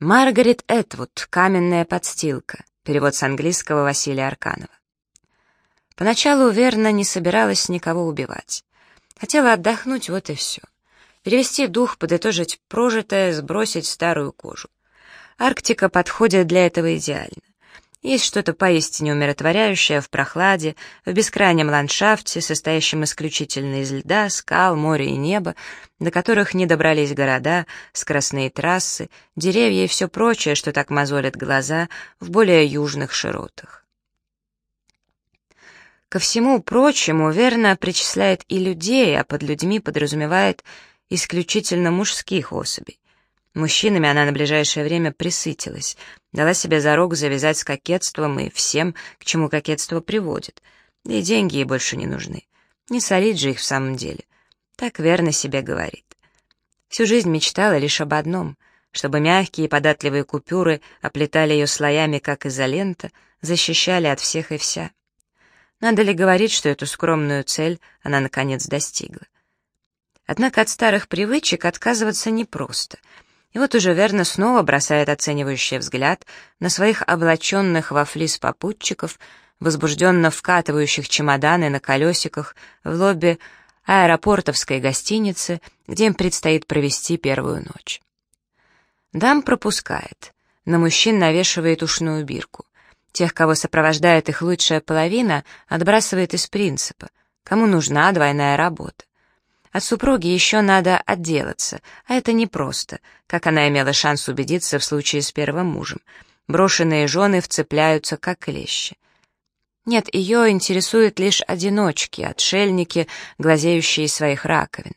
Маргарет Этвуд «Каменная подстилка», перевод с английского Василия Арканова. Поначалу Верна не собиралась никого убивать. Хотела отдохнуть, вот и все. Перевести дух, подытожить прожитое, сбросить старую кожу. Арктика подходит для этого идеально. Есть что-то поистине умиротворяющее в прохладе, в бескрайнем ландшафте, состоящем исключительно из льда, скал, моря и неба, до которых не добрались города, скоростные трассы, деревья и все прочее, что так мозолит глаза в более южных широтах. Ко всему прочему, верно причисляет и людей, а под людьми подразумевает исключительно мужских особей. Мужчинами она на ближайшее время присытилась, дала себе зарок завязать с кокетством и всем, к чему кокетство приводит. Да и деньги ей больше не нужны. Не солить же их в самом деле. Так верно себе говорит. Всю жизнь мечтала лишь об одном — чтобы мягкие и податливые купюры оплетали ее слоями, как изолента, защищали от всех и вся. Надо ли говорить, что эту скромную цель она, наконец, достигла? Однако от старых привычек отказываться непросто — и вот уже верно снова бросает оценивающий взгляд на своих облаченных во флис попутчиков, возбужденно вкатывающих чемоданы на колесиках в лобби аэропортовской гостиницы, где им предстоит провести первую ночь. Дам пропускает, на мужчин навешивает ушную бирку. Тех, кого сопровождает их лучшая половина, отбрасывает из принципа. Кому нужна двойная работа? От супруги еще надо отделаться, а это непросто, как она имела шанс убедиться в случае с первым мужем. Брошенные жены вцепляются, как клещи. Нет, ее интересуют лишь одиночки, отшельники, глазеющие своих раковин.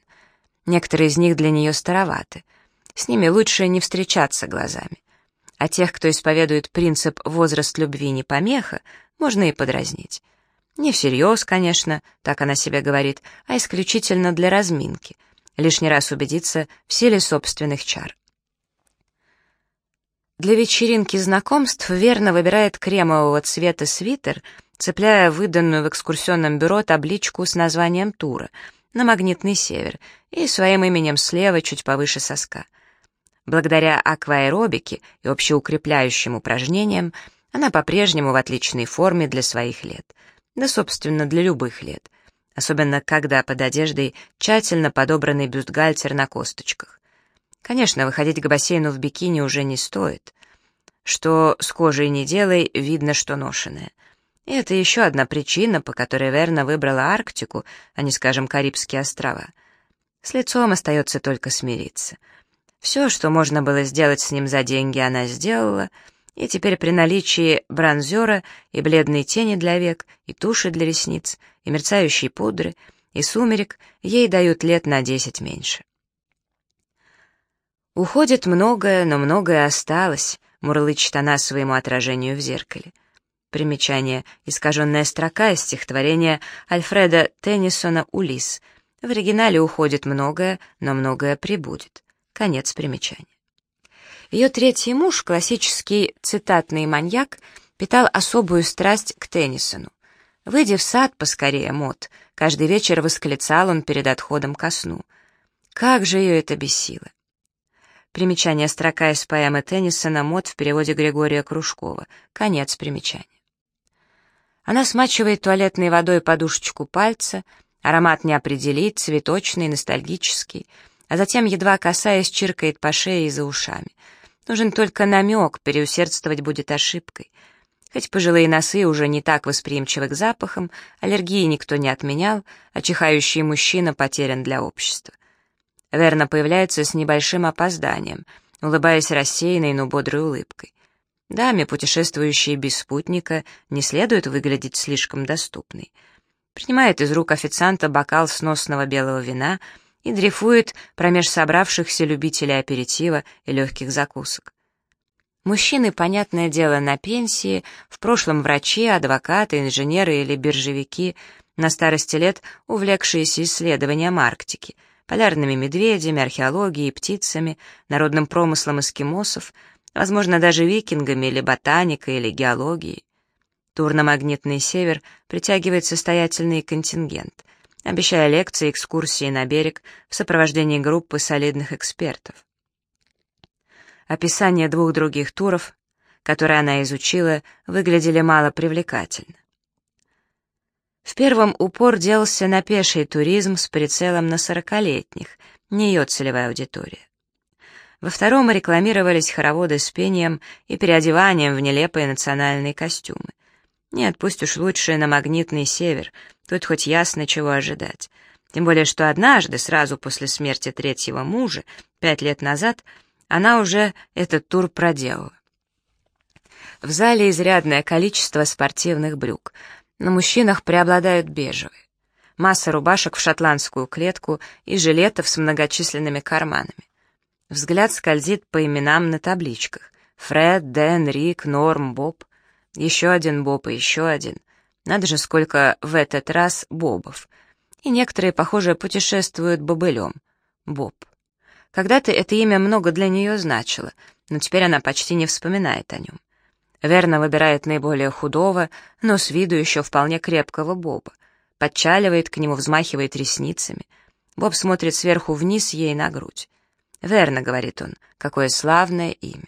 Некоторые из них для нее староваты. С ними лучше не встречаться глазами. А тех, кто исповедует принцип «возраст любви не помеха», можно и подразнить. Не всерьез, конечно, так она себе говорит, а исключительно для разминки. Лишний раз убедиться в силе собственных чар. Для вечеринки знакомств верно выбирает кремового цвета свитер, цепляя выданную в экскурсионном бюро табличку с названием тура на магнитный север и своим именем слева чуть повыше соска. Благодаря акваэробике и общеукрепляющим упражнениям она по-прежнему в отличной форме для своих лет — да, собственно, для любых лет. Особенно, когда под одеждой тщательно подобранный бюстгальтер на косточках. Конечно, выходить к бассейну в бикини уже не стоит. Что с кожей не делай, видно, что ношеное. И это еще одна причина, по которой Верна выбрала Арктику, а не, скажем, Карибские острова. С лицом остается только смириться. Все, что можно было сделать с ним за деньги, она сделала — и теперь при наличии бронзера и бледной тени для век, и туши для ресниц, и мерцающей пудры, и сумерек ей дают лет на десять меньше. «Уходит многое, но многое осталось», — мурлычет она своему отражению в зеркале. Примечание — искаженная строка из стихотворения Альфреда Теннисона «Улис». В оригинале уходит многое, но многое прибудет. Конец примечания. Ее третий муж, классический цитатный маньяк, питал особую страсть к Теннисону. «Выйди в сад поскорее, Мот», — каждый вечер восклицал он перед отходом ко сну. Как же ее это бесило! Примечание строка из поэмы Теннисона «Мот» в переводе Григория Кружкова. Конец примечания. Она смачивает туалетной водой подушечку пальца, аромат не определить, цветочный, ностальгический, а затем, едва касаясь, чиркает по шее и за ушами — Нужен только намек, переусердствовать будет ошибкой. Хоть пожилые носы уже не так восприимчивы к запахам, аллергии никто не отменял, а чихающий мужчина потерян для общества. Верна появляется с небольшим опозданием, улыбаясь рассеянной, но бодрой улыбкой. Даме, путешествующей без спутника, не следует выглядеть слишком доступной. Принимает из рук официанта бокал сносного белого вина — и дрейфует промеж собравшихся любителей аперитива и легких закусок. Мужчины, понятное дело, на пенсии, в прошлом врачи, адвокаты, инженеры или биржевики, на старости лет увлекшиеся исследованием Арктики, полярными медведями, археологией, птицами, народным промыслом эскимосов, возможно, даже викингами или ботаникой или геологией. Тур на магнитный север притягивает состоятельный контингент — обещая лекции и экскурсии на берег в сопровождении группы солидных экспертов. Описания двух других туров, которые она изучила, выглядели мало привлекательно. В первом упор делался на пеший туризм с прицелом на сорокалетних, не ее целевая аудитория. Во втором рекламировались хороводы с пением и переодеванием в нелепые национальные костюмы. Нет, пусть уж лучше на магнитный север, тут хоть ясно, чего ожидать. Тем более, что однажды, сразу после смерти третьего мужа, пять лет назад, она уже этот тур проделала. В зале изрядное количество спортивных брюк. На мужчинах преобладают бежевые. Масса рубашек в шотландскую клетку и жилетов с многочисленными карманами. Взгляд скользит по именам на табличках. Фред, Дэн, Рик, Норм, Боб. Еще один Боб и еще один. Надо же, сколько в этот раз Бобов. И некоторые, похоже, путешествуют бобылем. Боб. Когда-то это имя много для нее значило, но теперь она почти не вспоминает о нем. Верно выбирает наиболее худого, но с виду еще вполне крепкого Боба. Подчаливает к нему, взмахивает ресницами. Боб смотрит сверху вниз ей на грудь. «Верно», — говорит он, — «какое славное имя».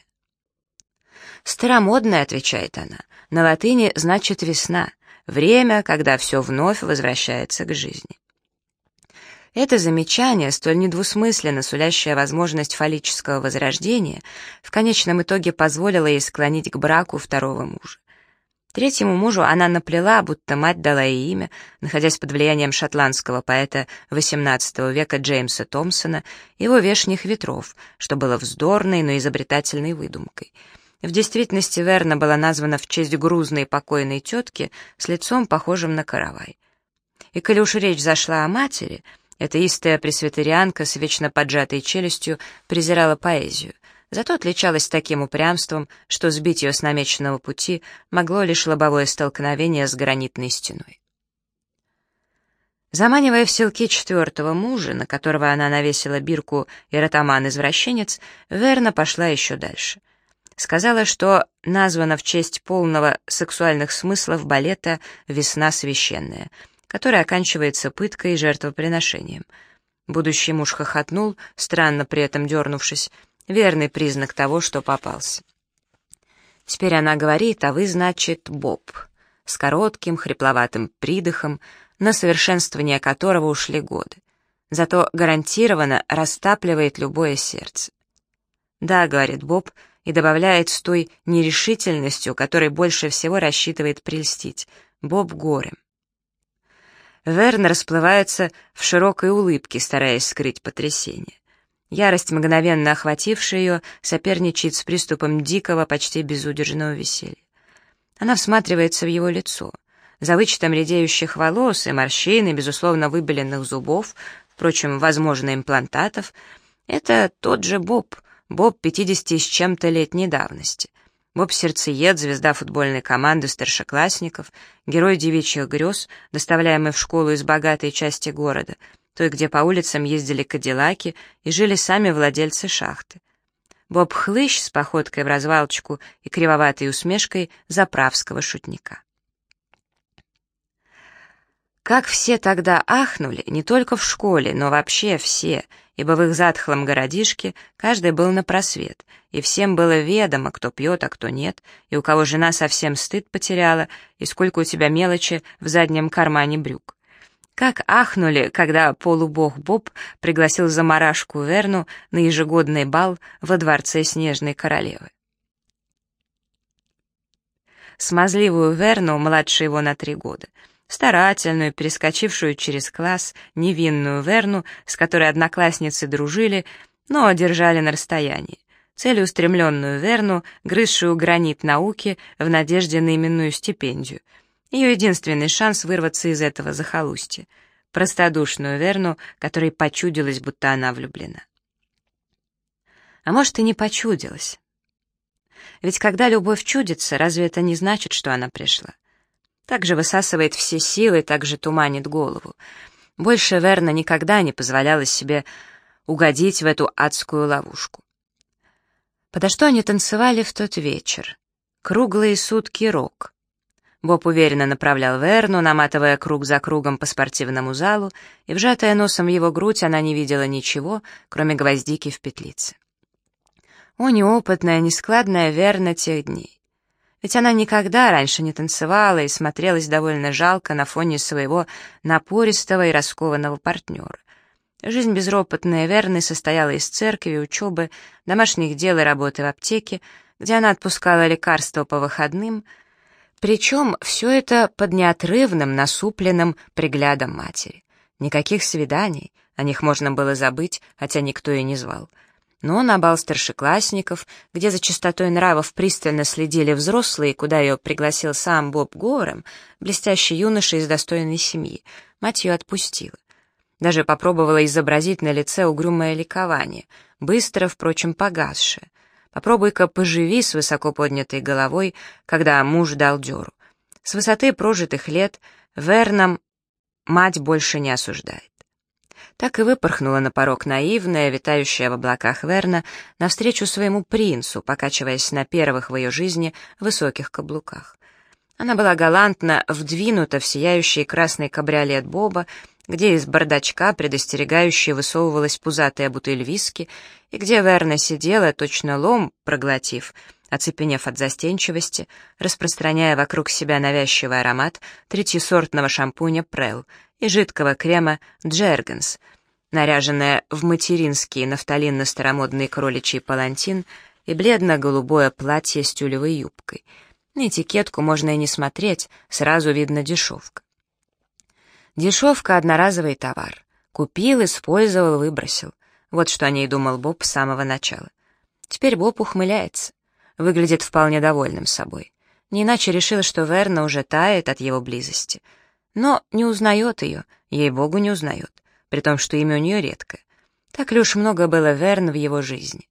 «Старомодное», — отвечает она, — «на латыни значит весна, время, когда все вновь возвращается к жизни». Это замечание, столь недвусмысленно сулящее возможность фаллического возрождения, в конечном итоге позволило ей склонить к браку второго мужа. Третьему мужу она наплела, будто мать дала ей имя, находясь под влиянием шотландского поэта XVIII века Джеймса Томпсона, его вешних ветров, что было вздорной, но изобретательной выдумкой. В действительности Верна была названа в честь грузной покойной тетки с лицом, похожим на каравай. И коли уж речь зашла о матери, эта истая пресвитерианка с вечно поджатой челюстью презирала поэзию, Зато отличалась таким упрямством, что сбить ее с намеченного пути могло лишь лобовое столкновение с гранитной стеной. Заманивая в селки четвертого мужа, на которого она навесила бирку и ротаман-извращенец, Верна пошла еще дальше. Сказала, что названа в честь полного сексуальных смыслов балета «Весна священная», который оканчивается пыткой и жертвоприношением. Будущий муж хохотнул, странно при этом дернувшись, Верный признак того, что попался. Теперь она говорит, а вы, значит, Боб, с коротким, хрипловатым придыхом, на совершенствование которого ушли годы. Зато гарантированно растапливает любое сердце. «Да», — говорит Боб, и добавляет с той нерешительностью, которой больше всего рассчитывает прельстить. Боб горем. Верн расплывается в широкой улыбке, стараясь скрыть потрясение. Ярость, мгновенно охватившая ее, соперничает с приступом дикого, почти безудержного веселья. Она всматривается в его лицо. За вычетом редеющих волос и морщин, и, безусловно, выбеленных зубов, впрочем, возможно, имплантатов, это тот же Боб, Боб 50 с чем-то летней давности. Боб Сердцеед, звезда футбольной команды старшеклассников, герой девичьих грез, доставляемый в школу из богатой части города — той, где по улицам ездили кадиллаки и жили сами владельцы шахты. Боб Хлыщ с походкой в развалочку и кривоватой усмешкой заправского шутника. Как все тогда ахнули, не только в школе, но вообще все, ибо в их затхлом городишке каждый был на просвет, и всем было ведомо, кто пьет, а кто нет, и у кого жена совсем стыд потеряла, и сколько у тебя мелочи в заднем кармане брюк. Как ахнули, когда полубог Боб пригласил заморашку Верну на ежегодный бал во дворце Снежной Королевы. Смазливую Верну, младше его на три года, старательную, перескочившую через класс, невинную Верну, с которой одноклассницы дружили, но держали на расстоянии, целеустремленную Верну, грызшую гранит науки в надежде на именную стипендию — ее единственный шанс вырваться из этого захолустья. Простодушную Верну, которой почудилось, будто она влюблена. А может, и не почудилась. Ведь когда любовь чудится, разве это не значит, что она пришла? Так же высасывает все силы, так же туманит голову. Больше Верна никогда не позволяла себе угодить в эту адскую ловушку. Подо что они танцевали в тот вечер? Круглые сутки рок. Боб уверенно направлял Верну, наматывая круг за кругом по спортивному залу, и, вжатая носом его грудь, она не видела ничего, кроме гвоздики в петлице. О, неопытная, нескладная Верна тех дней. Ведь она никогда раньше не танцевала и смотрелась довольно жалко на фоне своего напористого и раскованного партнера. Жизнь безропотная Верны состояла из церкви, учебы, домашних дел и работы в аптеке, где она отпускала лекарства по выходным, причем все это под неотрывным, насупленным приглядом матери. Никаких свиданий, о них можно было забыть, хотя никто и не звал. Но на бал старшеклассников, где за чистотой нравов пристально следили взрослые, куда ее пригласил сам Боб Горем, блестящий юноша из достойной семьи, мать ее отпустила. Даже попробовала изобразить на лице угрюмое ликование, быстро, впрочем, погасшее. Попробуй-ка поживи с высоко поднятой головой, когда муж дал дёру. С высоты прожитых лет Верном мать больше не осуждает так и выпорхнула на порог наивная, витающая в облаках Верна, навстречу своему принцу, покачиваясь на первых в ее жизни высоких каблуках. Она была галантно вдвинута в сияющий красный кабриолет Боба, где из бардачка предостерегающе высовывалась пузатая бутыль виски, и где Верна сидела, точно лом проглотив, оцепенев от застенчивости, распространяя вокруг себя навязчивый аромат третьесортного шампуня Прел и жидкого крема Джергенс, наряженная в материнский нафталинно-старомодный кроличий палантин и бледно-голубое платье с тюлевой юбкой. На этикетку можно и не смотреть, сразу видно дешевка. Дешевка — одноразовый товар. Купил, использовал, выбросил. Вот что о ней думал Боб с самого начала. Теперь Боб ухмыляется. Выглядит вполне довольным собой. Не иначе решил, что Верна уже тает от его близости — но не узнает ее, ей-богу, не узнает, при том, что имя у нее редкое. Так ли уж много было Верн в его жизни?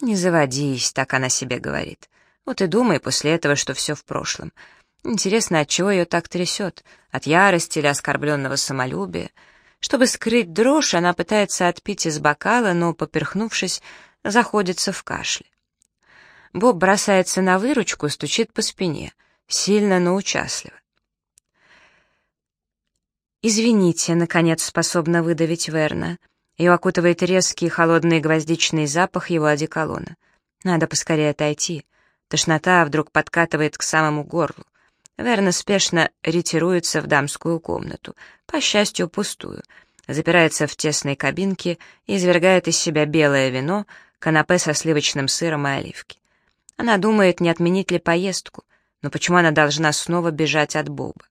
«Не заводись», — так она себе говорит. Вот и думай после этого, что все в прошлом. Интересно, от чего ее так трясет? От ярости или оскорбленного самолюбия? Чтобы скрыть дрожь, она пытается отпить из бокала, но, поперхнувшись, заходится в кашле. Боб бросается на выручку, стучит по спине, сильно, но участливо. «Извините», — наконец способна выдавить Верна. Ее окутывает резкий холодный гвоздичный запах его одеколона. Надо поскорее отойти. Тошнота вдруг подкатывает к самому горлу. Верна спешно ретируется в дамскую комнату, по счастью, пустую, запирается в тесной кабинке и извергает из себя белое вино, канапе со сливочным сыром и оливки. Она думает, не отменить ли поездку, но почему она должна снова бежать от Боба?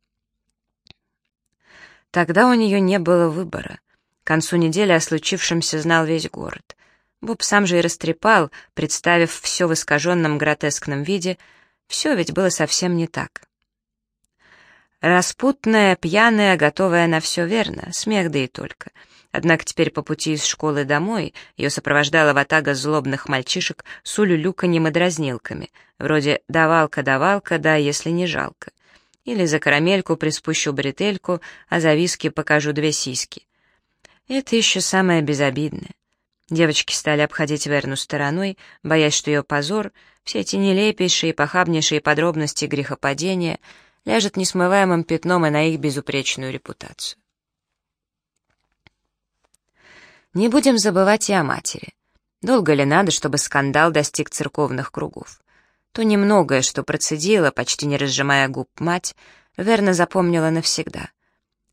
Тогда у нее не было выбора. К концу недели о случившемся знал весь город. Боб сам же и растрепал, представив все в искаженном гротескном виде. Все ведь было совсем не так. Распутная, пьяная, готовая на все верно, смех да и только. Однако теперь по пути из школы домой ее сопровождала ватага злобных мальчишек с улюлюканьем и дразнилками, вроде «давалка-давалка, да, если не жалко». Или за карамельку приспущу бретельку, а за виски покажу две сиськи. Это еще самое безобидное. Девочки стали обходить Верну стороной, боясь, что ее позор, все эти нелепейшие и похабнейшие подробности грехопадения ляжет несмываемым пятном и на их безупречную репутацию. Не будем забывать и о матери. Долго ли надо, чтобы скандал достиг церковных кругов? То немногое, что процедила, почти не разжимая губ мать, верно запомнила навсегда.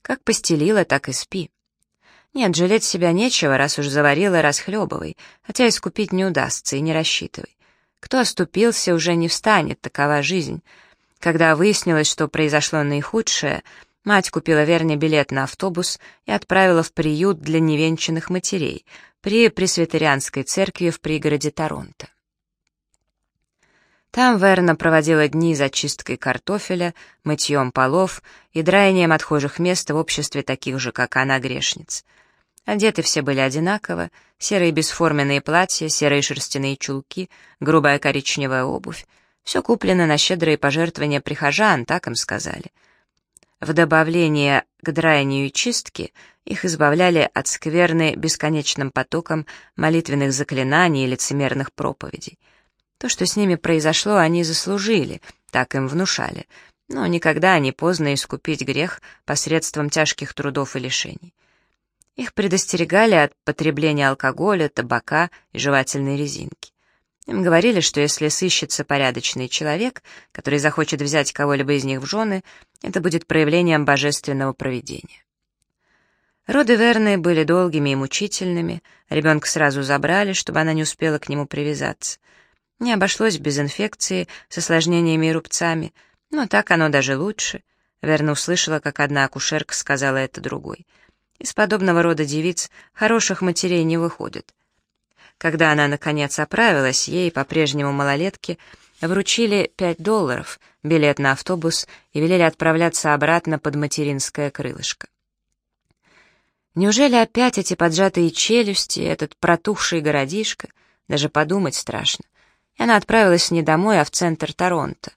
Как постелила, так и спи. Нет, жалеть себя нечего, раз уж заварила, расхлебывай, хотя искупить не удастся, и не рассчитывай. Кто оступился, уже не встанет, такова жизнь. Когда выяснилось, что произошло наихудшее, мать купила Верне билет на автобус и отправила в приют для невенчанных матерей при Пресвитерианской церкви в пригороде Торонто. Там Верна проводила дни за чисткой картофеля, мытьем полов и драянием отхожих мест в обществе таких же, как она, грешниц. Одеты все были одинаково, серые бесформенные платья, серые шерстяные чулки, грубая коричневая обувь. Все куплено на щедрые пожертвования прихожан, так им сказали. В добавление к драянию и чистке их избавляли от скверны бесконечным потоком молитвенных заклинаний и лицемерных проповедей — то, что с ними произошло, они заслужили, так им внушали, но никогда не поздно искупить грех посредством тяжких трудов и лишений. Их предостерегали от потребления алкоголя, табака и жевательной резинки. Им говорили, что если сыщется порядочный человек, который захочет взять кого-либо из них в жены, это будет проявлением божественного провидения. Роды Верны были долгими и мучительными, ребенка сразу забрали, чтобы она не успела к нему привязаться. Не обошлось без инфекции, с осложнениями и рубцами, но так оно даже лучше. Верна услышала, как одна акушерка сказала это другой. Из подобного рода девиц хороших матерей не выходит. Когда она, наконец, оправилась, ей, по-прежнему малолетке, вручили пять долларов, билет на автобус и велели отправляться обратно под материнское крылышко. Неужели опять эти поджатые челюсти, этот протухший городишко? Даже подумать страшно. И она отправилась не домой, а в центр Торонто,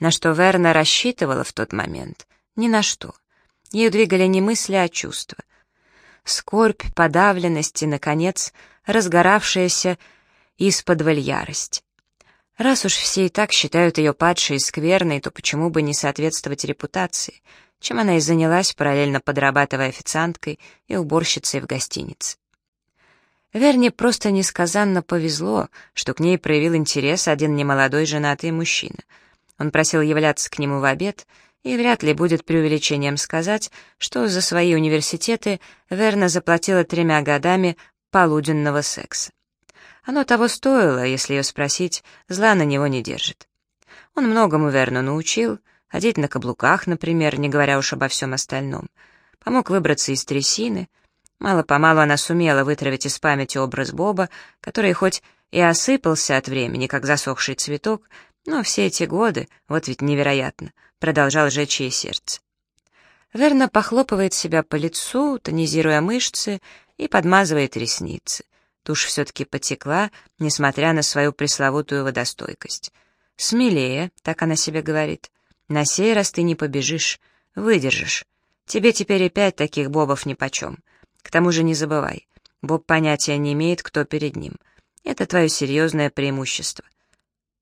на что Верна рассчитывала в тот момент. Ни на что. Ею двигали не мысли, а чувства. Скорбь, подавленность и, наконец, разгоравшаяся из-под ярость. Раз уж все и так считают ее падшей и скверной, то почему бы не соответствовать репутации, чем она и занялась, параллельно подрабатывая официанткой и уборщицей в гостинице. Верне просто несказанно повезло, что к ней проявил интерес один немолодой женатый мужчина. Он просил являться к нему в обед, и вряд ли будет преувеличением сказать, что за свои университеты Верна заплатила тремя годами полуденного секса. Оно того стоило, если ее спросить, зла на него не держит. Он многому верно научил, ходить на каблуках, например, не говоря уж обо всем остальном. Помог выбраться из трясины. Мало-помалу она сумела вытравить из памяти образ Боба, который хоть и осыпался от времени, как засохший цветок, но все эти годы, вот ведь невероятно, продолжал жечь ей сердце. Верно похлопывает себя по лицу, тонизируя мышцы, и подмазывает ресницы. Тушь все-таки потекла, несмотря на свою пресловутую водостойкость. «Смелее», — так она себе говорит. «На сей раз ты не побежишь, выдержишь. Тебе теперь и пять таких бобов нипочем. К тому же не забывай, Боб понятия не имеет, кто перед ним. Это твое серьезное преимущество».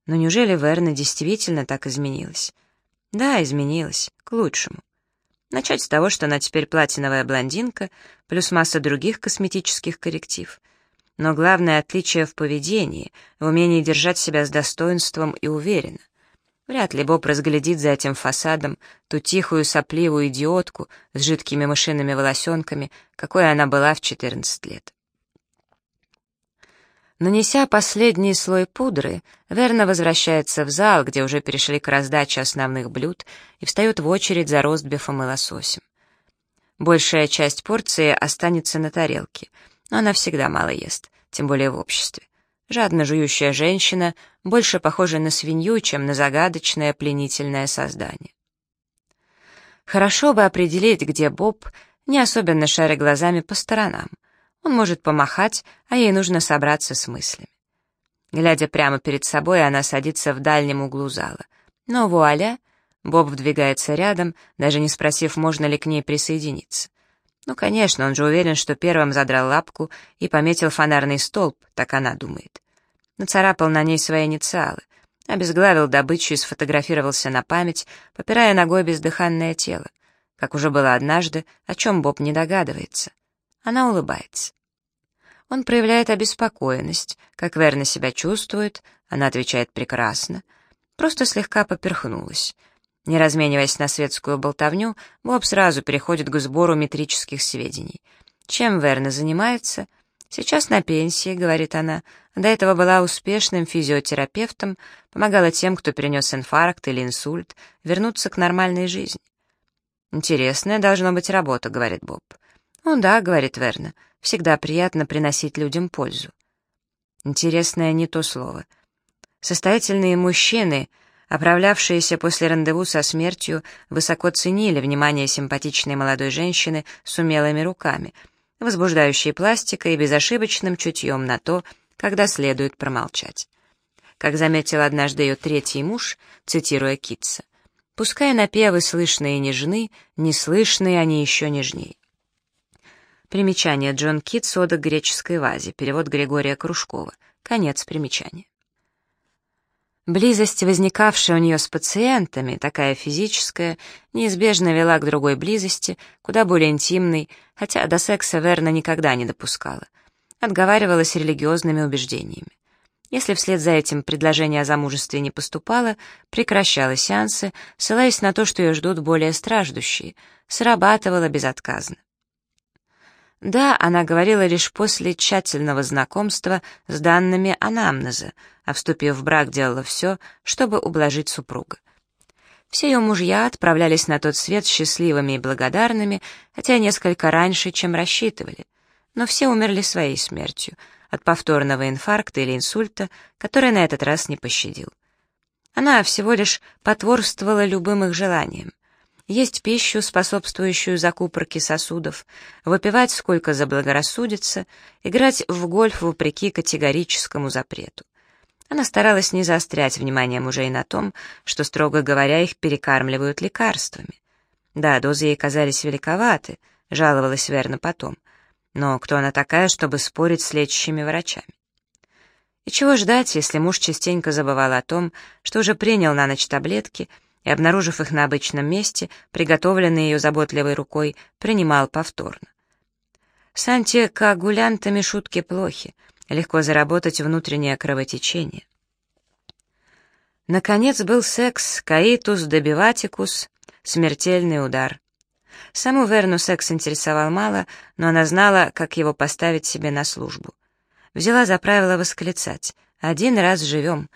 Но неужели Верна действительно так изменилась? Да, изменилась, к лучшему. Начать с того, что она теперь платиновая блондинка, плюс масса других косметических корректив. Но главное отличие в поведении, в умении держать себя с достоинством и уверенно. Вряд ли Боб разглядит за этим фасадом ту тихую сопливую идиотку с жидкими мышиными волосенками, какой она была в 14 лет. Нанеся последний слой пудры, Верна возвращается в зал, где уже перешли к раздаче основных блюд, и встает в очередь за ростбифом и лососем. Большая часть порции останется на тарелке, но она всегда мало ест, тем более в обществе. Жадно жующая женщина больше похожа на свинью, чем на загадочное пленительное создание. Хорошо бы определить, где Боб, не особенно шаря глазами по сторонам. Он может помахать, а ей нужно собраться с мыслями. Глядя прямо перед собой, она садится в дальнем углу зала. Но вуаля, Боб вдвигается рядом, даже не спросив, можно ли к ней присоединиться. Ну, конечно, он же уверен, что первым задрал лапку и пометил фонарный столб, так она думает. Нацарапал на ней свои инициалы, обезглавил добычу и сфотографировался на память, попирая ногой бездыханное тело. Как уже было однажды, о чем Боб не догадывается. Она улыбается. Он проявляет обеспокоенность, как верно себя чувствует, она отвечает прекрасно. Просто слегка поперхнулась. Не размениваясь на светскую болтовню, Боб сразу переходит к сбору метрических сведений. Чем Верна занимается? Сейчас на пенсии, говорит она. До этого была успешным физиотерапевтом, помогала тем, кто перенес инфаркт или инсульт, вернуться к нормальной жизни. «Интересная должна быть работа», — говорит Боб. «Ну да», — говорит Верна, — «всегда приятно приносить людям пользу». Интересное не то слово. Состоятельные мужчины, оправлявшиеся после рандеву со смертью, высоко ценили внимание симпатичной молодой женщины с умелыми руками, возбуждающей пластикой и безошибочным чутьем на то, когда следует промолчать. Как заметил однажды ее третий муж, цитируя Китса, «Пускай напевы слышные нежны, неслышные они еще нежней». Примечание Джон Кит «Сода к греческой вазе», перевод Григория Кружкова. Конец примечания. Близость, возникавшая у нее с пациентами, такая физическая, неизбежно вела к другой близости, куда более интимной, хотя до секса Верна никогда не допускала. Отговаривалась религиозными убеждениями. Если вслед за этим предложение о замужестве не поступало, прекращала сеансы, ссылаясь на то, что ее ждут более страждущие, срабатывала безотказно. Да, она говорила лишь после тщательного знакомства с данными анамнеза, а вступив в брак, делала все, чтобы ублажить супруга. Все ее мужья отправлялись на тот свет счастливыми и благодарными, хотя несколько раньше, чем рассчитывали. Но все умерли своей смертью, от повторного инфаркта или инсульта, который на этот раз не пощадил. Она всего лишь потворствовала любым их желаниям есть пищу, способствующую закупорке сосудов, выпивать сколько заблагорассудится, играть в гольф вопреки категорическому запрету. Она старалась не заострять внимание мужей на том, что, строго говоря, их перекармливают лекарствами. Да, дозы ей казались великоваты, жаловалась Верна потом. Но кто она такая, чтобы спорить с лечащими врачами? И чего ждать, если муж частенько забывал о том, что уже принял на ночь таблетки — и, обнаружив их на обычном месте, приготовленный ее заботливой рукой, принимал повторно. С антикоагулянтами шутки плохи, легко заработать внутреннее кровотечение. Наконец был секс, каитус добиватикус, смертельный удар. Саму Верну секс интересовал мало, но она знала, как его поставить себе на службу. Взяла за правило восклицать «Один раз живем»,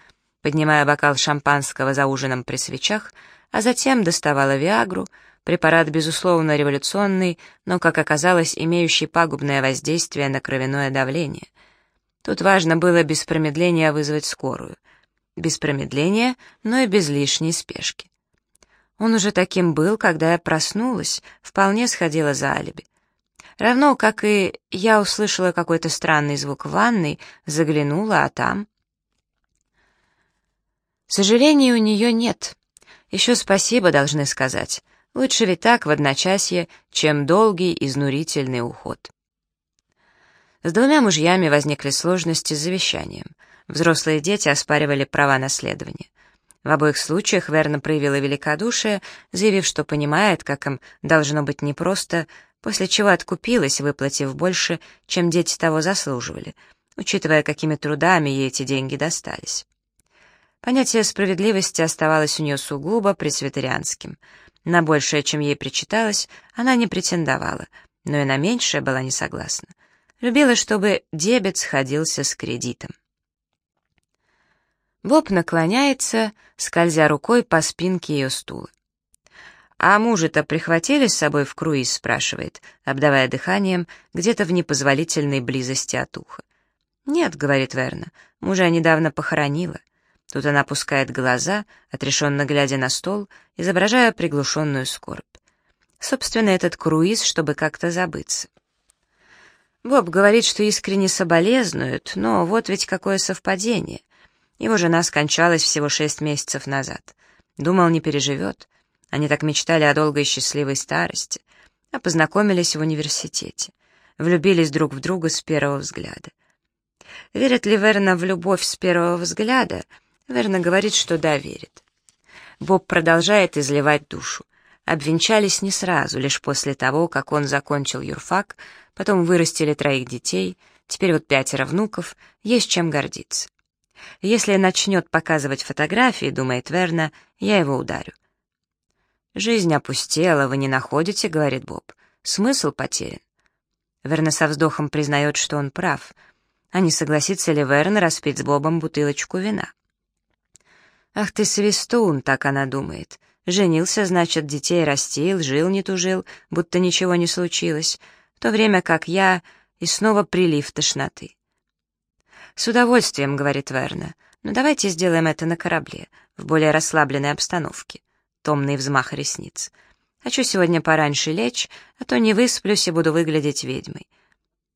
поднимая бокал шампанского за ужином при свечах, а затем доставала Виагру, препарат, безусловно, революционный, но, как оказалось, имеющий пагубное воздействие на кровяное давление. Тут важно было без промедления вызвать скорую. Без промедления, но и без лишней спешки. Он уже таким был, когда я проснулась, вполне сходила за алиби. Равно, как и я услышала какой-то странный звук в ванной, заглянула, а там... Сожалений у нее нет. Еще спасибо должны сказать. Лучше ведь так в одночасье, чем долгий изнурительный уход. С двумя мужьями возникли сложности с завещанием. Взрослые дети оспаривали права наследования. В обоих случаях Верна проявила великодушие, заявив, что понимает, как им должно быть непросто, после чего откупилась, выплатив больше, чем дети того заслуживали, учитывая, какими трудами ей эти деньги достались. Понятие справедливости оставалось у нее сугубо пресвитерианским. На большее, чем ей причиталось, она не претендовала, но и на меньшее была не согласна. Любила, чтобы дебет сходился с кредитом. Боб наклоняется, скользя рукой по спинке ее стула. «А мужа-то прихватили с собой в круиз?» — спрашивает, обдавая дыханием где-то в непозволительной близости от уха. «Нет», — говорит Верна, — «мужа недавно похоронила». Тут она опускает глаза, отрешенно глядя на стол, изображая приглушенную скорбь. Собственно, этот круиз, чтобы как-то забыться. Боб говорит, что искренне соболезнует, но вот ведь какое совпадение. Его жена скончалась всего шесть месяцев назад. Думал, не переживет. Они так мечтали о долгой счастливой старости, а познакомились в университете. Влюбились друг в друга с первого взгляда. Верит ли Верна в любовь с первого взгляда — Верно говорит, что да, верит. Боб продолжает изливать душу. Обвенчались не сразу, лишь после того, как он закончил юрфак, потом вырастили троих детей, теперь вот пятеро внуков, есть чем гордиться. Если начнет показывать фотографии, думает Верна, я его ударю. «Жизнь опустела, вы не находите?» — говорит Боб. «Смысл потерян». Верна со вздохом признает, что он прав. А не согласится ли Верна распить с Бобом бутылочку вина? «Ах ты, свистун!» — так она думает. Женился, значит, детей растил, жил не тужил, будто ничего не случилось, в то время как я и снова прилив тошноты. «С удовольствием», — говорит Верна, — «но давайте сделаем это на корабле, в более расслабленной обстановке». Томный взмах ресниц. «Хочу сегодня пораньше лечь, а то не высплюсь и буду выглядеть ведьмой».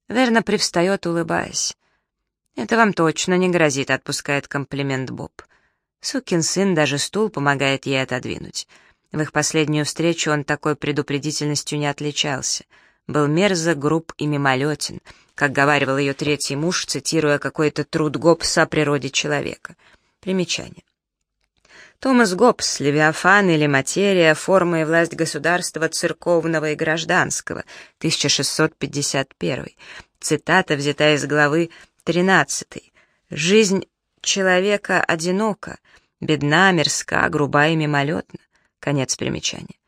Верна привстает, улыбаясь. «Это вам точно не грозит», — отпускает комплимент Боб. Сукин сын даже стул помогает ей отодвинуть. В их последнюю встречу он такой предупредительностью не отличался. Был мерзок, груб и мимолетен, как говаривал ее третий муж, цитируя какой-то труд Гоббса о природе человека. Примечание. Томас Гоббс, Левиафан или Материя, форма и власть государства церковного и гражданского, 1651. Цитата взята из главы 13. Жизнь человека одинока, бедна, мерзка, груба и мимолетна. Конец примечания.